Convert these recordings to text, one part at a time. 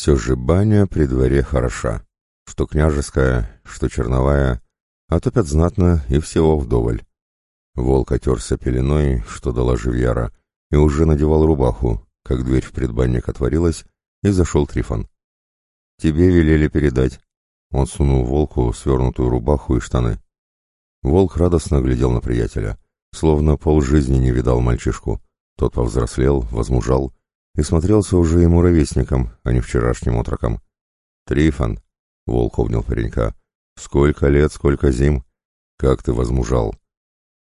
Все же баня при дворе хороша. Что княжеская, что черновая, а топят знатно и всего вдоволь. Волк отерся пеленой, что дала живьяра, и уже надевал рубаху, как дверь в предбанник отворилась, и зашел Трифон. «Тебе велели передать». Он сунул волку свернутую рубаху и штаны. Волк радостно глядел на приятеля, словно полжизни не видал мальчишку. Тот повзрослел, возмужал и смотрелся уже ему ровесником, а не вчерашним отроком. «Трифон», — волк обнял паренька, — «сколько лет, сколько зим! Как ты возмужал!»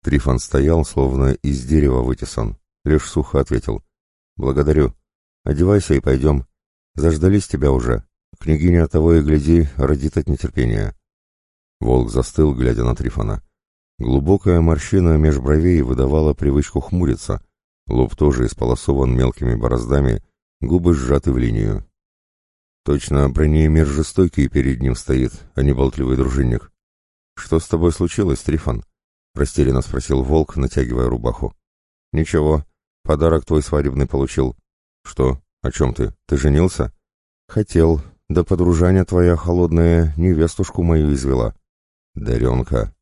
Трифон стоял, словно из дерева вытесан, лишь сухо ответил. «Благодарю. Одевайся и пойдем. Заждались тебя уже. Княгиня того и гляди, родит от нетерпения». Волк застыл, глядя на Трифона. Глубокая морщина меж бровей выдавала привычку хмуриться. Лоб тоже исполосован мелкими бороздами, губы сжаты в линию. Точно бронеемир жестокий перед ним стоит, а не болтливый дружинник. «Что с тобой случилось, Трифон?» — растерянно спросил волк, натягивая рубаху. «Ничего, подарок твой свадебный получил». «Что? О чем ты? Ты женился?» «Хотел. Да подружаня твоя холодная невестушку мою извела». «Даренка».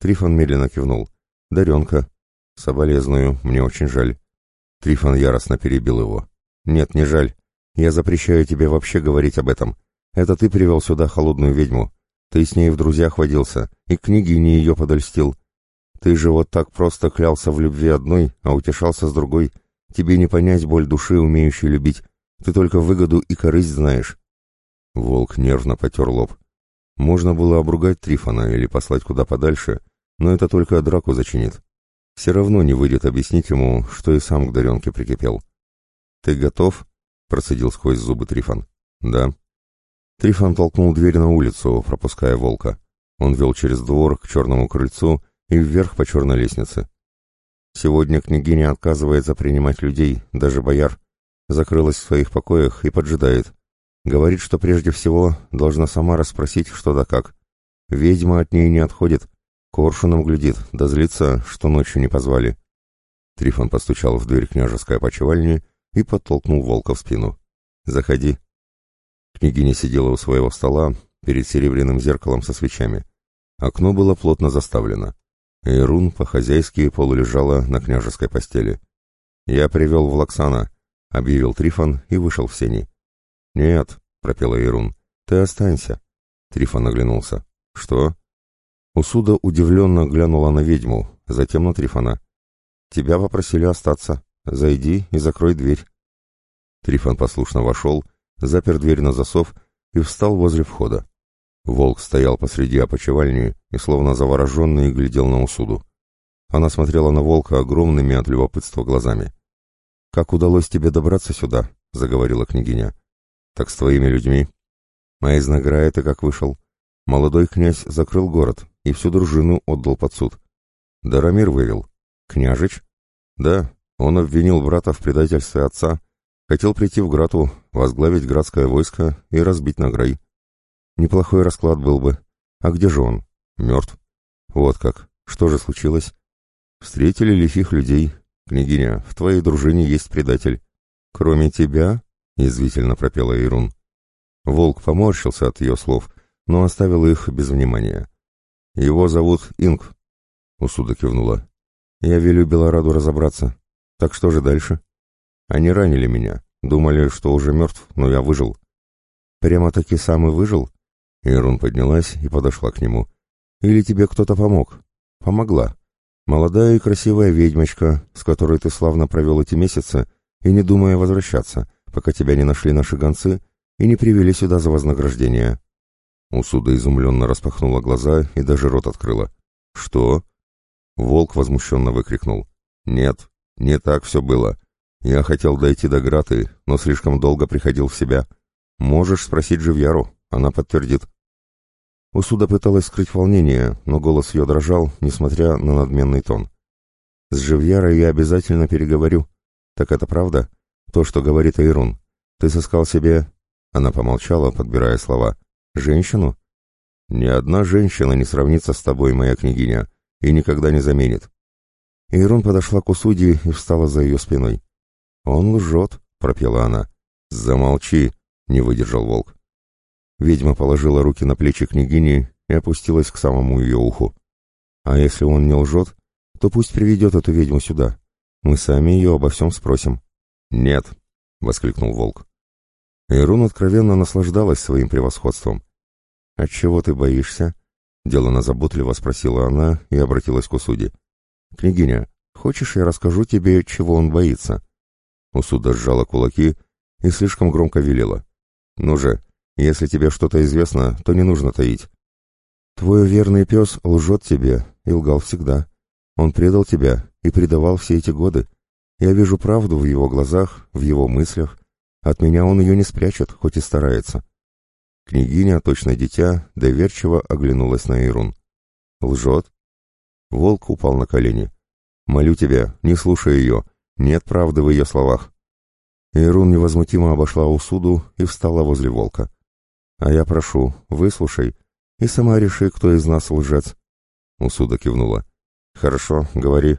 Трифон медленно кивнул. «Даренка. Соболезную, мне очень жаль». Трифон яростно перебил его. «Нет, не жаль. Я запрещаю тебе вообще говорить об этом. Это ты привел сюда холодную ведьму. Ты с ней в друзьях водился, и княгине ее подольстил. Ты же вот так просто клялся в любви одной, а утешался с другой. Тебе не понять боль души, умеющей любить. Ты только выгоду и корысть знаешь». Волк нервно потер лоб. Можно было обругать Трифона или послать куда подальше, но это только драку зачинит. Все равно не выйдет объяснить ему, что и сам к Даренке прикипел. «Ты готов?» — процедил сквозь зубы Трифон. «Да». Трифон толкнул дверь на улицу, пропуская волка. Он вел через двор к черному крыльцу и вверх по черной лестнице. Сегодня княгиня отказывается принимать людей, даже бояр. Закрылась в своих покоях и поджидает. Говорит, что прежде всего должна сама расспросить, что да как. Ведьма от ней не отходит. Коршуном глядит, да злится, что ночью не позвали. Трифон постучал в дверь княжеской опочивальни и подтолкнул волка в спину. «Заходи». Княгиня сидела у своего стола перед серебряным зеркалом со свечами. Окно было плотно заставлено. Эйрун по-хозяйски полулежала на княжеской постели. «Я привел Влаксана», — объявил Трифон и вышел в сени. «Нет», — пропела Эйрун, — «ты останься». Трифон оглянулся. «Что?» Усуда удивленно глянула на ведьму, затем на Трифона. «Тебя попросили остаться. Зайди и закрой дверь». Трифон послушно вошел, запер дверь на засов и встал возле входа. Волк стоял посреди опочивальни и, словно завороженный, глядел на Усуду. Она смотрела на волка огромными от любопытства глазами. «Как удалось тебе добраться сюда?» — заговорила княгиня. «Так с твоими людьми». «А из награя ты как вышел?» Молодой князь закрыл город и всю дружину отдал под суд. Дарамир вывел. «Княжич?» «Да, он обвинил брата в предательстве отца, хотел прийти в Грату, возглавить градское войско и разбить Награй. Неплохой расклад был бы. А где же он? Мертв. Вот как. Что же случилось? Встретили лихих людей. Княгиня, в твоей дружине есть предатель. Кроме тебя? Язвительно пропела Ирун. Волк поморщился от ее слов, но оставил их без внимания. Его зовут Инг. Усуда кивнула. Я велю Белораду разобраться. Так что же дальше? Они ранили меня. Думали, что уже мертв, но я выжил. Прямо-таки сам и выжил? Ирун поднялась и подошла к нему. «Или тебе кто-то помог?» «Помогла. Молодая и красивая ведьмочка, с которой ты славно провел эти месяцы, и не думая возвращаться, пока тебя не нашли наши гонцы и не привели сюда за вознаграждение». Усуда изумленно распахнула глаза и даже рот открыла. «Что?» Волк возмущенно выкрикнул. «Нет, не так все было. Я хотел дойти до Граты, но слишком долго приходил в себя. Можешь спросить Живьяру, она подтвердит». Усуда пыталась скрыть волнение, но голос ее дрожал, несмотря на надменный тон. «С Живьярой я обязательно переговорю. Так это правда? То, что говорит Айрун. Ты сыскал себе...» Она помолчала, подбирая слова. «Женщину?» «Ни одна женщина не сравнится с тобой, моя княгиня, и никогда не заменит». Ирун подошла к Усуде и встала за ее спиной. «Он лжет», — пропела она. «Замолчи», — не выдержал волк. Ведьма положила руки на плечи княгини и опустилась к самому ее уху. «А если он не лжет, то пусть приведет эту ведьму сюда. Мы сами ее обо всем спросим». «Нет», — воскликнул волк. Ирун откровенно наслаждалась своим превосходством. «Отчего ты боишься?» — делано заботливо спросила она и обратилась к Усуде. «Княгиня, хочешь, я расскажу тебе, чего он боится?» Усуда сжала кулаки и слишком громко велела. «Ну же, если тебе что-то известно, то не нужно таить. Твой верный пес лжет тебе и лгал всегда. Он предал тебя и предавал все эти годы. Я вижу правду в его глазах, в его мыслях. От меня он ее не спрячет, хоть и старается. Княгиня, точно дитя, доверчиво оглянулась на Ирун. «Лжет?» Волк упал на колени. «Молю тебя, не слушай ее. Нет правды в ее словах». Ирун невозмутимо обошла Усуду и встала возле волка. А я прошу, выслушай и сама реши, кто из нас лжец. Усуда кивнула. Хорошо, говори.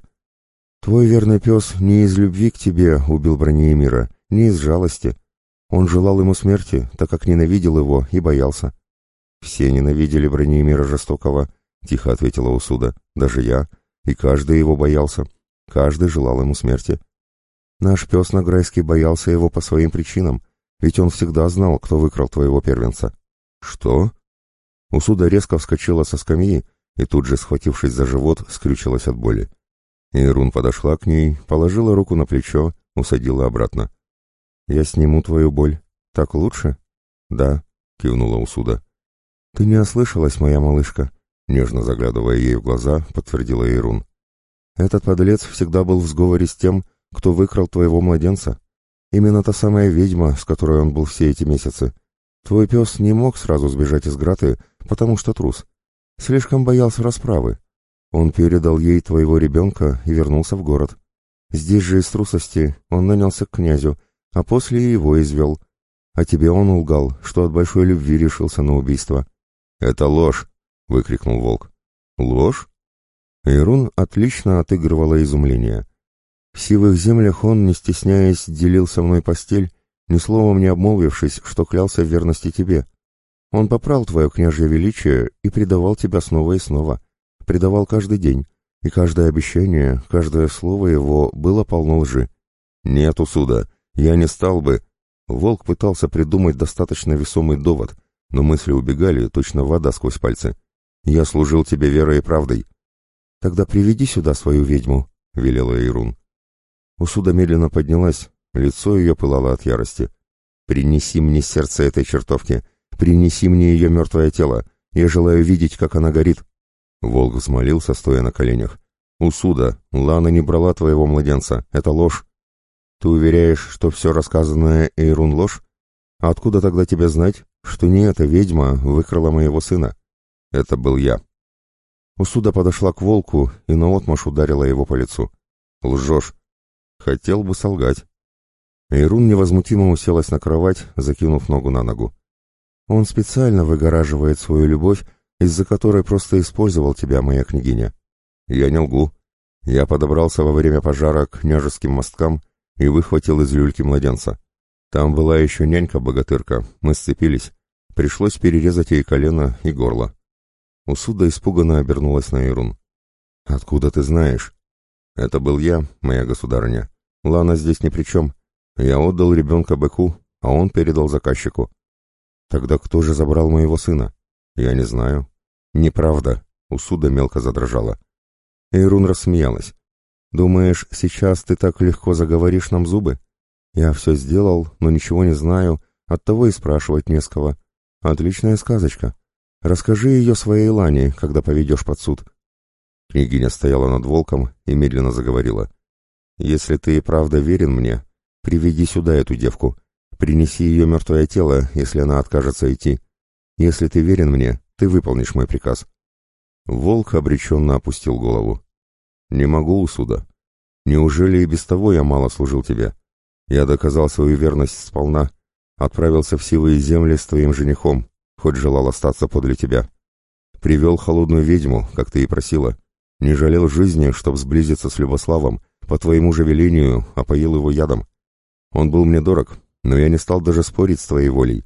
Твой верный пес не из любви к тебе убил Бронеемира, не из жалости. Он желал ему смерти, так как ненавидел его и боялся. Все ненавидели Бронеемира жестокого, тихо ответила Усуда. Даже я. И каждый его боялся. Каждый желал ему смерти. Наш пес Награйский боялся его по своим причинам, ведь он всегда знал, кто выкрал твоего первенца. Что? Усуда резко вскочила со скамьи и тут же, схватившись за живот, скрючилась от боли. Ирун подошла к ней, положила руку на плечо, усадила обратно. «Я сниму твою боль. Так лучше?» «Да», — кивнула Усуда. «Ты не ослышалась, моя малышка», — нежно заглядывая ей в глаза, подтвердила Ирун. «Этот подлец всегда был в сговоре с тем, кто выкрал твоего младенца. Именно та самая ведьма, с которой он был все эти месяцы. Твой пес не мог сразу сбежать из Граты, потому что трус. Слишком боялся расправы. Он передал ей твоего ребенка и вернулся в город. Здесь же из трусости он нанялся к князю, а после его извел. А тебе он лгал, что от большой любви решился на убийство. «Это ложь!» — выкрикнул волк. «Ложь?» Ирун отлично отыгрывала изумление. В сивых землях он, не стесняясь, делил со мной постель, ни словом не обмолвившись, что клялся в верности тебе. Он попрал твое княжье величие и предавал тебя снова и снова. Предавал каждый день, и каждое обещание, каждое слово его было полно лжи. Нет, усуда, я не стал бы... Волк пытался придумать достаточно весомый довод, но мысли убегали, точно вода сквозь пальцы. Я служил тебе верой и правдой. Тогда приведи сюда свою ведьму, — велела Ирун. Усуда медленно поднялась, лицо ее пылало от ярости. «Принеси мне сердце этой чертовки! Принеси мне ее мертвое тело! Я желаю видеть, как она горит!» Волк взмолился, стоя на коленях. «Усуда, Лана не брала твоего младенца. Это ложь. Ты уверяешь, что все рассказанное Эйрун ложь? А откуда тогда тебе знать, что не эта ведьма выкрала моего сына? Это был я». Усуда подошла к волку и наотмашь ударила его по лицу. «Лжешь. Хотел бы солгать. Ирун невозмутимо уселась на кровать, закинув ногу на ногу. Он специально выгораживает свою любовь, из-за которой просто использовал тебя, моя княгиня. Я не лгу. Я подобрался во время пожара к княжеским мосткам и выхватил из люльки младенца. Там была еще нянька-богатырка, мы сцепились. Пришлось перерезать ей колено и горло. Усуда испуганно обернулась на Ирун. «Откуда ты знаешь?» «Это был я, моя государыня. Лана здесь ни при чем. Я отдал ребенка быку, а он передал заказчику. Тогда кто же забрал моего сына? Я не знаю. Неправда. Усуда мелко задрожала. Эйрун рассмеялась. Думаешь, сейчас ты так легко заговоришь нам зубы? Я все сделал, но ничего не знаю, оттого и спрашивать не с кого. Отличная сказочка. Расскажи ее своей Лане, когда поведешь под суд. Княгиня стояла над волком и медленно заговорила. Если ты и правда верен мне, приведи сюда эту девку. Принеси ее мертвое тело, если она откажется идти. Если ты верен мне, ты выполнишь мой приказ». Волк обреченно опустил голову. «Не могу, суда. Неужели и без того я мало служил тебе? Я доказал свою верность сполна, отправился в сивые земли с твоим женихом, хоть желал остаться подле тебя. Привел холодную ведьму, как ты и просила. Не жалел жизни, чтоб сблизиться с Любославом, по твоему же велению опоил его ядом. Он был мне дорог, Но я не стал даже спорить с твоей волей.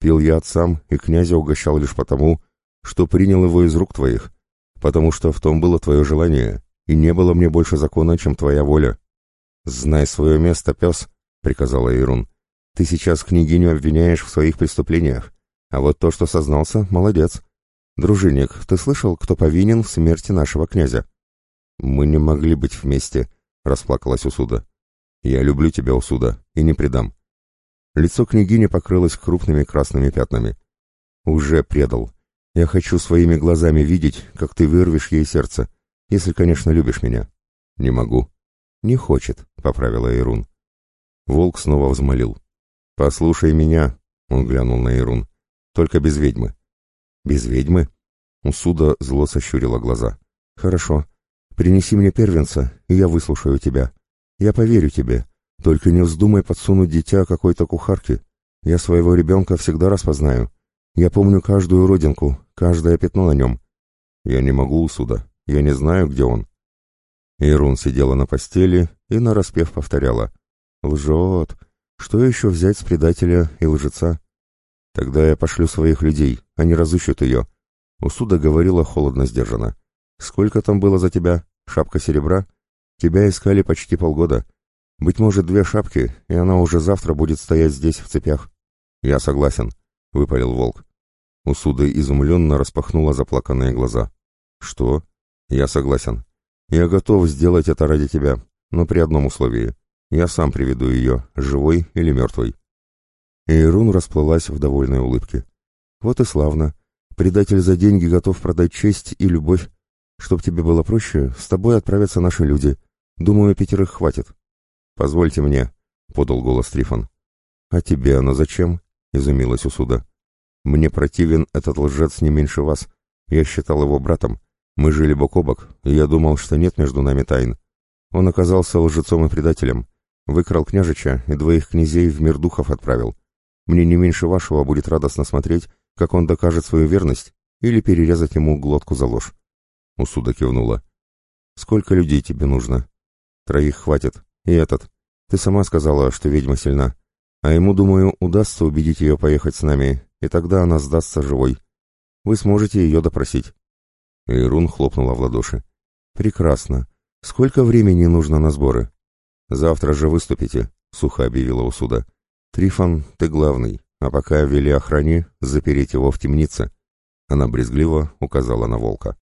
Пил я отцам и князя угощал лишь потому, что принял его из рук твоих, потому что в том было твое желание, и не было мне больше закона, чем твоя воля. «Знай свое место, пес», — приказала Ирун. «Ты сейчас княгиню обвиняешь в своих преступлениях, а вот то, что сознался, молодец. Дружинник, ты слышал, кто повинен в смерти нашего князя?» «Мы не могли быть вместе», — расплакалась Усуда. «Я люблю тебя, Усуда, и не предам». Лицо княгини покрылось крупными красными пятнами. «Уже предал. Я хочу своими глазами видеть, как ты вырвешь ей сердце, если, конечно, любишь меня». «Не могу», «Не хочет», — поправила Ирун. Волк снова взмолил. «Послушай меня», — он глянул на Ирун. «Только без ведьмы». «Без ведьмы?» Усуда зло сощурила глаза. «Хорошо. Принеси мне первенца, и я выслушаю тебя. Я поверю тебе. Только не вздумай подсунуть дитя какой-то кухарке. Я своего ребенка всегда распознаю. Я помню каждую родинку, каждое пятно на нем. Я не могу, Усуда. Я не знаю, где он. Ирун сидела на постели и нараспев повторяла. «Лжет! Что еще взять с предателя и лжеца? Тогда я пошлю своих людей, они разыщут ее». Усуда говорила холодно-сдержанно. «Сколько там было за тебя? Шапка серебра? Тебя искали почти полгода. Быть может, две шапки, и она уже завтра будет стоять здесь в цепях». «Я согласен», — выпалил волк. Усуда изумленно распахнула заплаканные глаза. «Что?» «Я согласен. Я готов сделать это ради тебя, но при одном условии. Я сам приведу ее, живой или мертвой. Ирун расплылась в довольной улыбке. Вот и славно. Предатель за деньги готов продать честь и любовь. Чтоб тебе было проще, с тобой отправятся наши люди. Думаю, пятерых хватит. Позвольте мне, — подал голос Трифон. А тебе оно зачем? — изумилась Усуда. Мне противен этот лжец не меньше вас. Я считал его братом. Мы жили бок о бок, и я думал, что нет между нами тайн. Он оказался лжецом и предателем. Выкрал княжича и двоих князей в мир духов отправил. Мне не меньше вашего будет радостно смотреть, как он докажет свою верность, или перерезать ему глотку за ложь. Усуда кивнула. «Сколько людей тебе нужно?» «Троих хватит. И этот. Ты сама сказала, что ведьма сильна. А ему, думаю, удастся убедить ее поехать с нами, и тогда она сдастся живой. Вы сможете ее допросить». Ирун хлопнула в ладоши. «Прекрасно. Сколько времени нужно на сборы?» «Завтра же выступите», — сухо объявила Усуда. «Трифон, ты главный, а пока вели охране запереть его в темнице». Она брезгливо указала на волка.